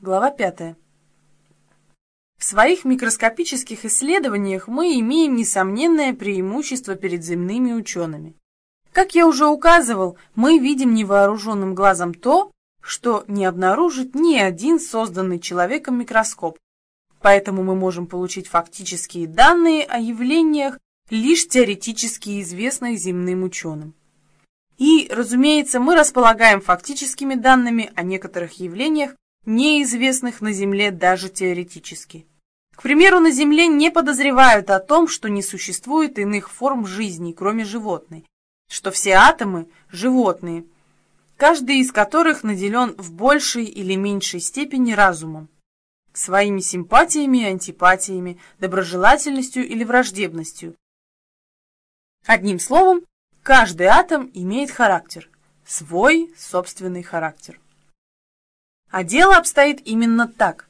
Глава 5. В своих микроскопических исследованиях мы имеем несомненное преимущество перед земными учеными. Как я уже указывал, мы видим невооруженным глазом то, что не обнаружит ни один созданный человеком микроскоп. Поэтому мы можем получить фактические данные о явлениях, лишь теоретически известных земным ученым. И, разумеется, мы располагаем фактическими данными о некоторых явлениях, неизвестных на Земле даже теоретически. К примеру, на Земле не подозревают о том, что не существует иных форм жизни, кроме животной, что все атомы – животные, каждый из которых наделен в большей или меньшей степени разумом, своими симпатиями и антипатиями, доброжелательностью или враждебностью. Одним словом, каждый атом имеет характер, свой собственный характер. А дело обстоит именно так.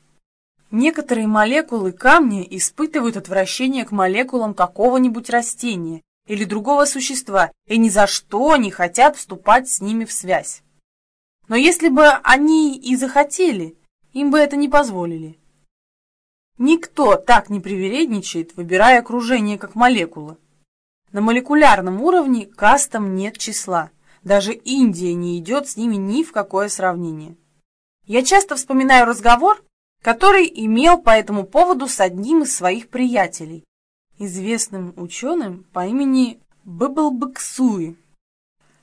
Некоторые молекулы камня испытывают отвращение к молекулам какого-нибудь растения или другого существа и ни за что не хотят вступать с ними в связь. Но если бы они и захотели, им бы это не позволили. Никто так не привередничает, выбирая окружение как молекулы. На молекулярном уровне кастам нет числа. Даже Индия не идет с ними ни в какое сравнение. Я часто вспоминаю разговор, который имел по этому поводу с одним из своих приятелей, известным ученым по имени Бэблбэксуи.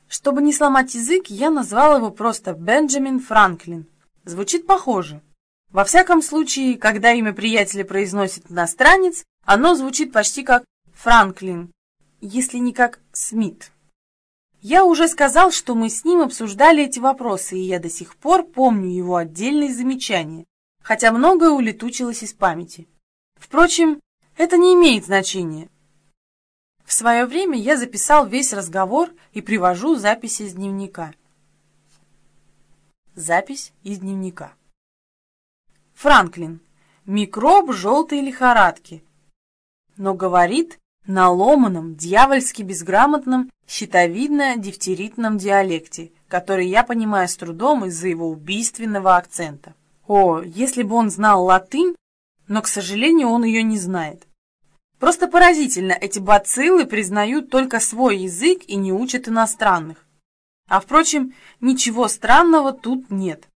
Чтобы не сломать язык, я назвал его просто Бенджамин Франклин. Звучит похоже. Во всяком случае, когда имя приятеля произносит иностранец, оно звучит почти как Франклин, если не как Смит. Я уже сказал, что мы с ним обсуждали эти вопросы, и я до сих пор помню его отдельные замечания, хотя многое улетучилось из памяти. Впрочем, это не имеет значения. В свое время я записал весь разговор и привожу запись из дневника. Запись из дневника. Франклин. Микроб желтой лихорадки. Но говорит на ломаном, дьявольски безграмотном, щитовидно-дифтеритном диалекте, который я понимаю с трудом из-за его убийственного акцента. О, если бы он знал латынь, но, к сожалению, он ее не знает. Просто поразительно, эти бациллы признают только свой язык и не учат иностранных. А, впрочем, ничего странного тут нет.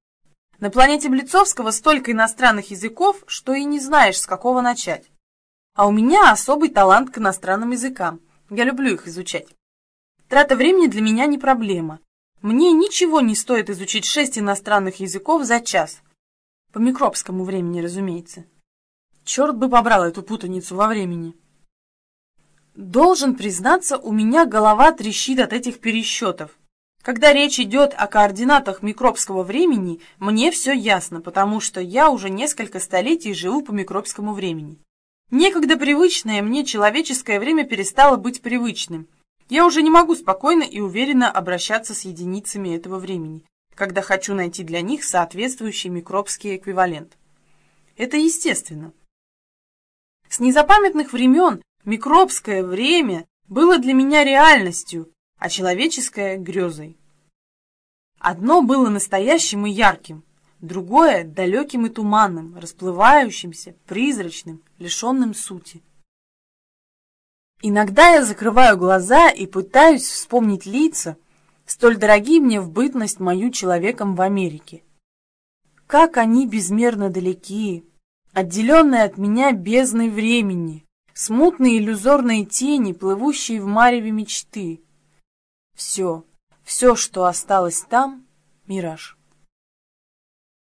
На планете Блицовского столько иностранных языков, что и не знаешь, с какого начать. А у меня особый талант к иностранным языкам. Я люблю их изучать. Трата времени для меня не проблема. Мне ничего не стоит изучить шесть иностранных языков за час. По микробскому времени, разумеется. Черт бы побрал эту путаницу во времени. Должен признаться, у меня голова трещит от этих пересчетов. Когда речь идет о координатах микробского времени, мне все ясно, потому что я уже несколько столетий живу по микробскому времени. Некогда привычное мне человеческое время перестало быть привычным. Я уже не могу спокойно и уверенно обращаться с единицами этого времени, когда хочу найти для них соответствующий микробский эквивалент. Это естественно. С незапамятных времен микробское время было для меня реальностью, а человеческое – грезой. Одно было настоящим и ярким, другое — далеким и туманным, расплывающимся, призрачным, лишенным сути. Иногда я закрываю глаза и пытаюсь вспомнить лица, столь дорогие мне в бытность мою человеком в Америке. Как они безмерно далеки, отделенные от меня бездной времени, смутные иллюзорные тени, плывущие в мареве мечты. Все, все, что осталось там — мираж.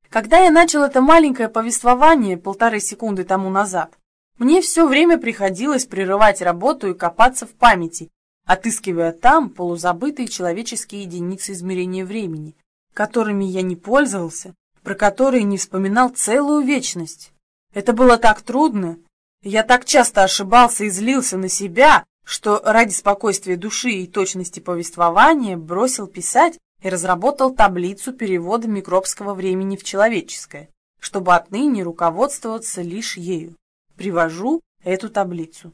Когда я начал это маленькое повествование полторы секунды тому назад, мне все время приходилось прерывать работу и копаться в памяти, отыскивая там полузабытые человеческие единицы измерения времени, которыми я не пользовался, про которые не вспоминал целую вечность. Это было так трудно. Я так часто ошибался и злился на себя, что ради спокойствия души и точности повествования бросил писать и разработал таблицу перевода микробского времени в человеческое, чтобы отныне руководствоваться лишь ею. Привожу эту таблицу.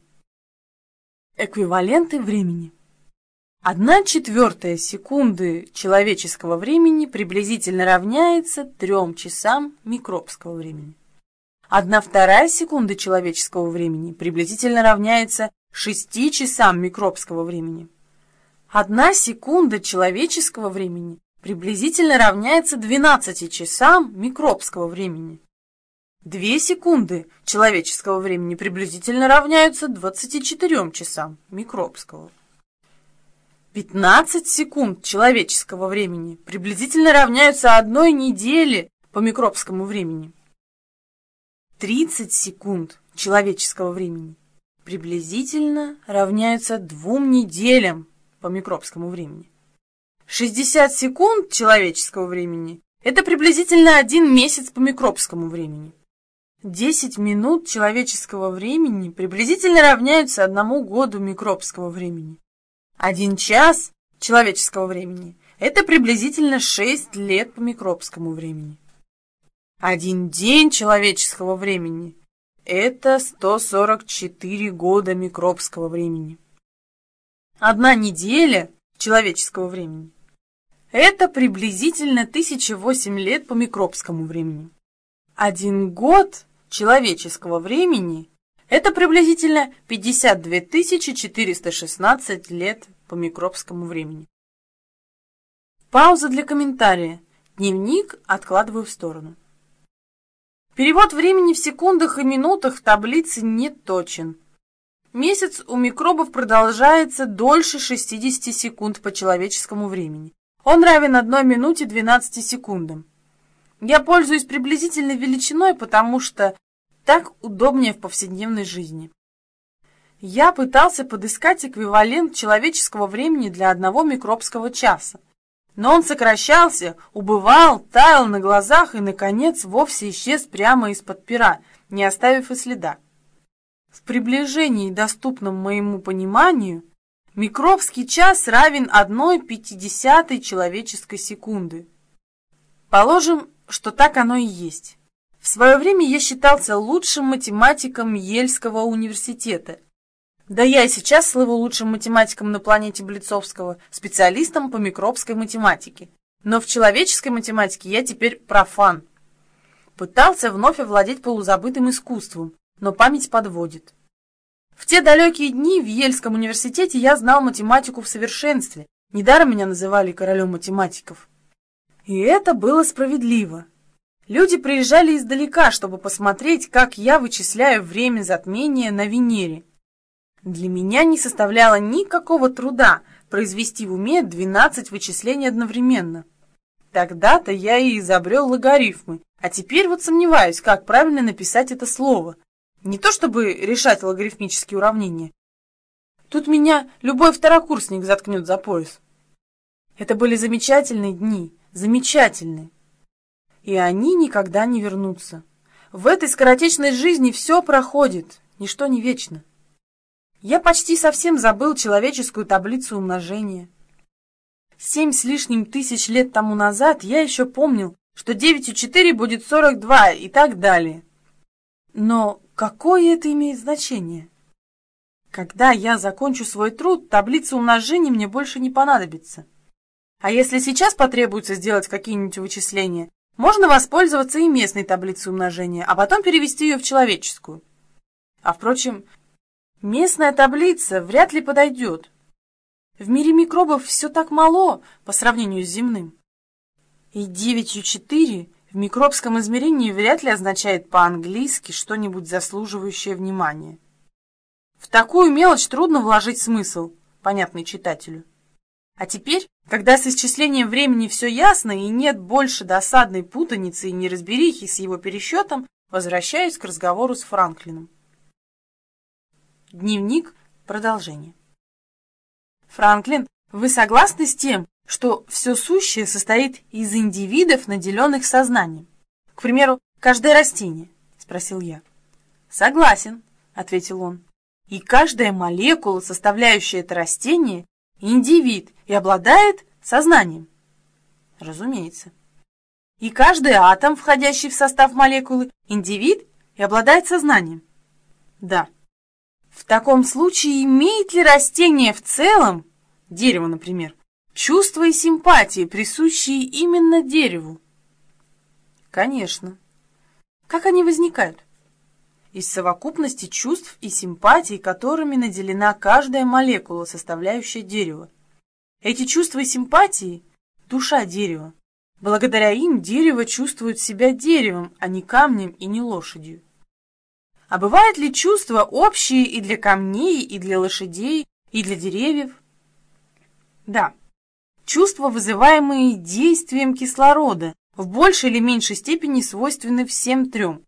Эквиваленты времени. Одна четвертая секунды человеческого времени приблизительно равняется трем часам микробского времени. Одна вторая секунда человеческого времени приблизительно равняется шести часам микробского времени. Одна секунда человеческого времени приблизительно равняется 12 часам микробского времени. Две секунды человеческого времени приблизительно равняются 24 часам микробского. 15 секунд человеческого времени приблизительно равняются одной неделе по микробскому времени. 30 секунд человеческого времени приблизительно равняются двум неделям по микробскому времени. 60 секунд человеческого времени – это приблизительно один месяц по микробскому времени. 10 минут человеческого времени приблизительно равняются одному году микробского времени. Один час человеческого времени – это приблизительно 6 лет по микробскому времени. Один день человеческого времени – это 144 года микробского времени. Одна неделя человеческого времени – это приблизительно 1008 лет по микробскому времени. Один год человеческого времени – это приблизительно 52 416 лет по микробскому времени. Пауза для комментария. Дневник откладываю в сторону. Перевод времени в секундах и минутах в таблице не точен. Месяц у микробов продолжается дольше 60 секунд по человеческому времени. Он равен 1 минуте 12 секундам. Я пользуюсь приблизительной величиной, потому что так удобнее в повседневной жизни. Я пытался подыскать эквивалент человеческого времени для одного микробского часа. Но он сокращался, убывал, таял на глазах и, наконец, вовсе исчез прямо из-под пера, не оставив и следа. В приближении, доступном моему пониманию, микробский час равен одной пятидесятой человеческой секунды. Положим, что так оно и есть. В свое время я считался лучшим математиком Ельского университета да я и сейчас слыву лучшим математиком на планете Блицовского, специалистом по микробской математике. Но в человеческой математике я теперь профан. Пытался вновь овладеть полузабытым искусством, но память подводит. В те далекие дни в Ельском университете я знал математику в совершенстве. Недаром меня называли королем математиков. И это было справедливо. Люди приезжали издалека, чтобы посмотреть, как я вычисляю время затмения на Венере. Для меня не составляло никакого труда произвести в уме 12 вычислений одновременно. Тогда-то я и изобрел логарифмы, а теперь вот сомневаюсь, как правильно написать это слово. Не то чтобы решать логарифмические уравнения. Тут меня любой второкурсник заткнет за пояс. Это были замечательные дни, замечательные. И они никогда не вернутся. В этой скоротечной жизни все проходит, ничто не вечно. Я почти совсем забыл человеческую таблицу умножения. Семь с лишним тысяч лет тому назад я еще помнил, что 9,4 будет 42 и так далее. Но какое это имеет значение? Когда я закончу свой труд, таблица умножения мне больше не понадобится. А если сейчас потребуется сделать какие-нибудь вычисления, можно воспользоваться и местной таблицей умножения, а потом перевести ее в человеческую. А впрочем, Местная таблица вряд ли подойдет. В мире микробов все так мало по сравнению с земным. И 9,4 микробском измерении вряд ли означает по-английски что-нибудь заслуживающее внимания. В такую мелочь трудно вложить смысл, понятный читателю. А теперь, когда с исчислением времени все ясно и нет больше досадной путаницы и неразберихи с его пересчетом, возвращаюсь к разговору с Франклином. Дневник. Продолжение. Франклин, вы согласны с тем, что все сущее состоит из индивидов, наделенных сознанием? К примеру, каждое растение? Спросил я. Согласен, ответил он. И каждая молекула, составляющая это растение, индивид и обладает сознанием. Разумеется. И каждый атом, входящий в состав молекулы, индивид и обладает сознанием. Да. В таком случае имеет ли растение в целом дерево, например, чувства и симпатии, присущие именно дереву? Конечно. Как они возникают? Из совокупности чувств и симпатий, которыми наделена каждая молекула, составляющая дерево. Эти чувства и симпатии – душа дерева. Благодаря им дерево чувствует себя деревом, а не камнем и не лошадью. А бывают ли чувства общие и для камней, и для лошадей, и для деревьев? Да. Чувства, вызываемые действием кислорода, в большей или меньшей степени свойственны всем трем.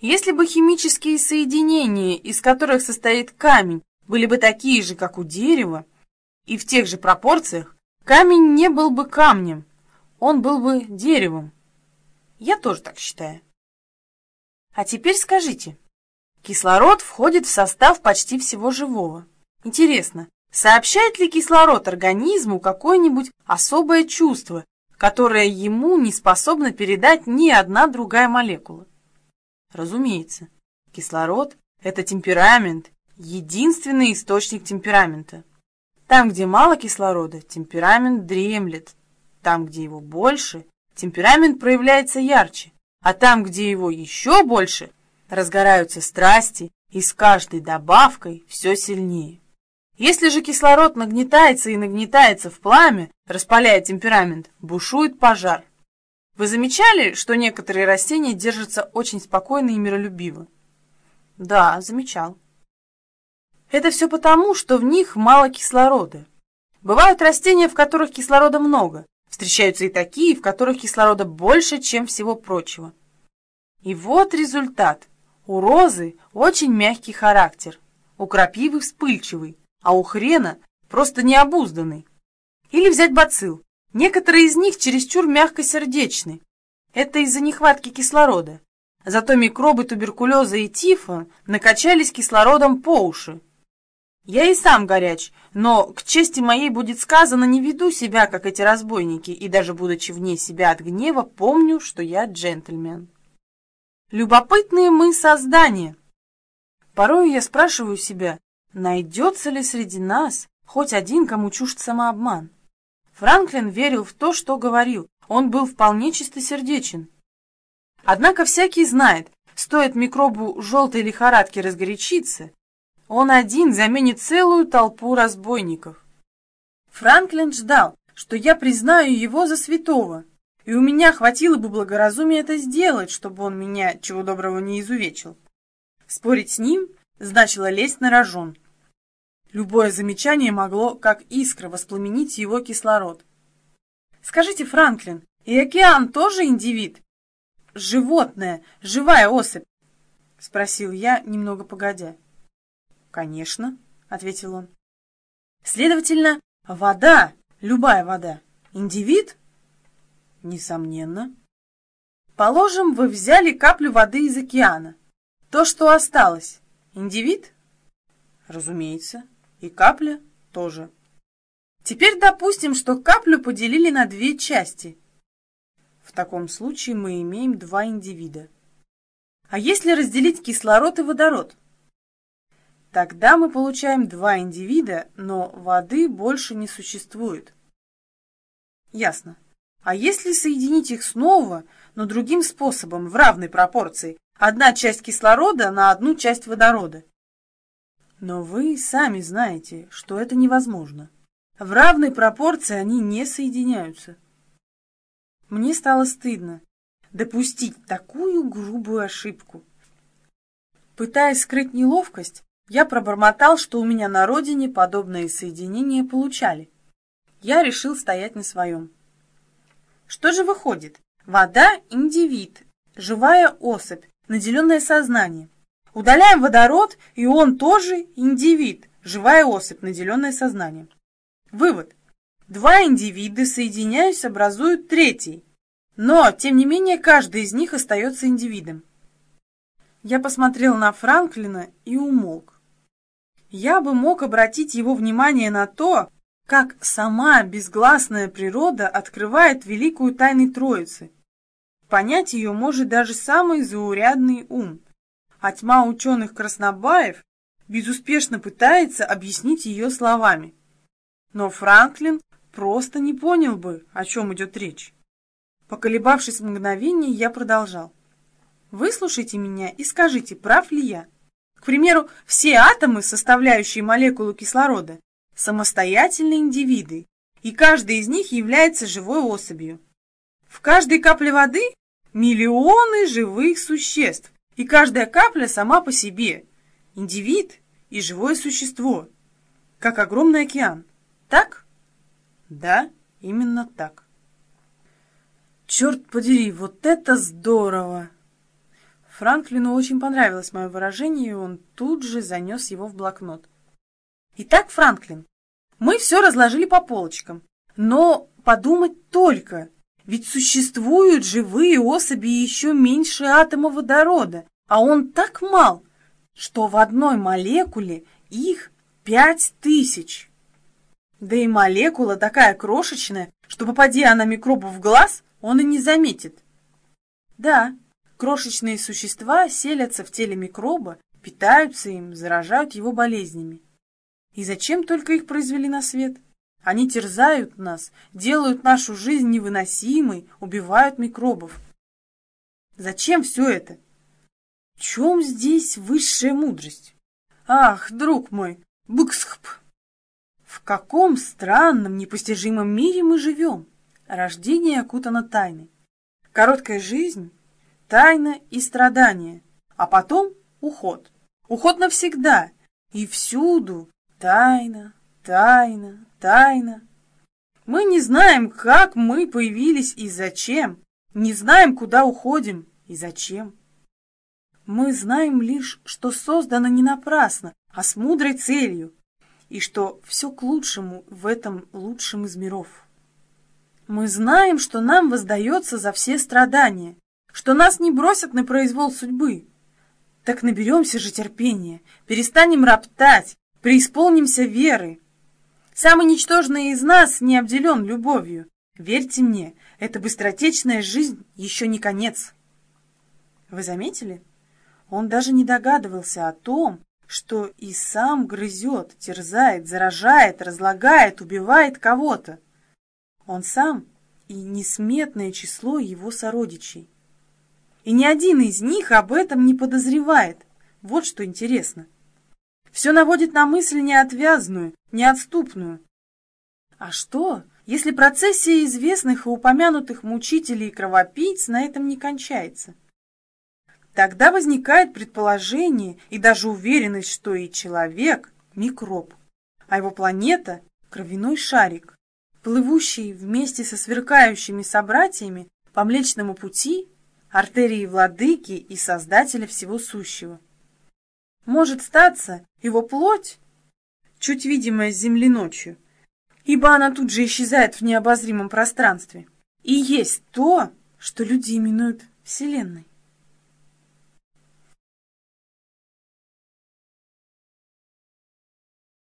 Если бы химические соединения, из которых состоит камень, были бы такие же, как у дерева, и в тех же пропорциях, камень не был бы камнем, он был бы деревом. Я тоже так считаю. А теперь скажите, Кислород входит в состав почти всего живого. Интересно, сообщает ли кислород организму какое-нибудь особое чувство, которое ему не способна передать ни одна другая молекула? Разумеется, кислород – это темперамент, единственный источник темперамента. Там, где мало кислорода, темперамент дремлет. Там, где его больше, темперамент проявляется ярче. А там, где его еще больше – разгораются страсти, и с каждой добавкой все сильнее. Если же кислород нагнетается и нагнетается в пламя, распаляя темперамент, бушует пожар. Вы замечали, что некоторые растения держатся очень спокойно и миролюбиво? Да, замечал. Это все потому, что в них мало кислорода. Бывают растения, в которых кислорода много. Встречаются и такие, в которых кислорода больше, чем всего прочего. И вот результат. У розы очень мягкий характер, у крапивы вспыльчивый, а у хрена просто необузданный. Или взять бацилл. Некоторые из них чересчур мягкосердечны. Это из-за нехватки кислорода. Зато микробы туберкулеза и тифа накачались кислородом по уши. Я и сам горяч, но, к чести моей будет сказано, не веду себя, как эти разбойники, и даже будучи вне себя от гнева, помню, что я джентльмен. Любопытные мы создания. Порой я спрашиваю себя, найдется ли среди нас хоть один, кому чужд самообман. Франклин верил в то, что говорил, он был вполне чистосердечен. Однако всякий знает, стоит микробу желтой лихорадки разгорячиться, он один заменит целую толпу разбойников. Франклин ждал, что я признаю его за святого, и у меня хватило бы благоразумия это сделать, чтобы он меня, чего доброго, не изувечил. Спорить с ним значило лезть на рожон. Любое замечание могло, как искра, воспламенить его кислород. Скажите, Франклин, и океан тоже индивид? Животное, живая особь? Спросил я, немного погодя. Конечно, ответил он. Следовательно, вода, любая вода, индивид? Несомненно. Положим, вы взяли каплю воды из океана. То, что осталось, индивид? Разумеется. И капля тоже. Теперь допустим, что каплю поделили на две части. В таком случае мы имеем два индивида. А если разделить кислород и водород? Тогда мы получаем два индивида, но воды больше не существует. Ясно. А если соединить их снова, но другим способом, в равной пропорции, одна часть кислорода на одну часть водорода? Но вы сами знаете, что это невозможно. В равной пропорции они не соединяются. Мне стало стыдно допустить такую грубую ошибку. Пытаясь скрыть неловкость, я пробормотал, что у меня на родине подобные соединения получали. Я решил стоять на своем. Что же выходит? Вода – индивид, живая особь, наделенная сознанием. Удаляем водород, и он тоже индивид, живая особь, наделенная сознанием. Вывод. Два индивида, соединяясь, образуют третий. Но, тем не менее, каждый из них остается индивидом. Я посмотрел на Франклина и умолк. Я бы мог обратить его внимание на то, как сама безгласная природа открывает великую тайну Троицы. Понять ее может даже самый заурядный ум, а тьма ученых краснобаев безуспешно пытается объяснить ее словами. Но Франклин просто не понял бы, о чем идет речь. Поколебавшись мгновение, я продолжал. Выслушайте меня и скажите, прав ли я. К примеру, все атомы, составляющие молекулу кислорода, самостоятельные индивиды, и каждый из них является живой особью. В каждой капле воды миллионы живых существ, и каждая капля сама по себе – индивид и живое существо, как огромный океан. Так? Да, именно так. Черт подери, вот это здорово! Франклину очень понравилось мое выражение, и он тут же занес его в блокнот. Итак, Франклин, мы все разложили по полочкам, но подумать только, ведь существуют живые особи еще меньше атома водорода, а он так мал, что в одной молекуле их пять тысяч. Да и молекула такая крошечная, что попади она микробу в глаз, он и не заметит. Да, крошечные существа селятся в теле микроба, питаются им, заражают его болезнями. И зачем только их произвели на свет? Они терзают нас, делают нашу жизнь невыносимой, убивают микробов. Зачем все это? В чем здесь высшая мудрость? Ах, друг мой, быксхп! В каком странном, непостижимом мире мы живем? Рождение окутано тайной. Короткая жизнь, тайна и страдания, а потом уход. Уход навсегда, и всюду тайна, тайна, тайна. Мы не знаем, как мы появились и зачем, не знаем, куда уходим и зачем. Мы знаем лишь, что создано не напрасно, а с мудрой целью, и что все к лучшему в этом лучшем из миров. Мы знаем, что нам воздается за все страдания, что нас не бросят на произвол судьбы. Так наберемся же терпения, перестанем роптать, преисполнимся веры. Самый ничтожный из нас не обделен любовью. Верьте мне, эта быстротечная жизнь еще не конец. Вы заметили? Он даже не догадывался о том, что и сам грызет, терзает, заражает, разлагает, убивает кого-то. Он сам и несметное число его сородичей. И ни один из них об этом не подозревает. Вот что интересно. Все наводит на мысль неотвязную, неотступную. А что, если процессия известных и упомянутых мучителей и кровопийц на этом не кончается? Тогда возникает предположение и даже уверенность, что и человек – микроб, а его планета – кровяной шарик, плывущий вместе со сверкающими собратьями по Млечному пути, артерии владыки и создателя всего сущего. Может статься его плоть, чуть видимая с земли ночью, ибо она тут же исчезает в необозримом пространстве, и есть то, что люди именуют Вселенной.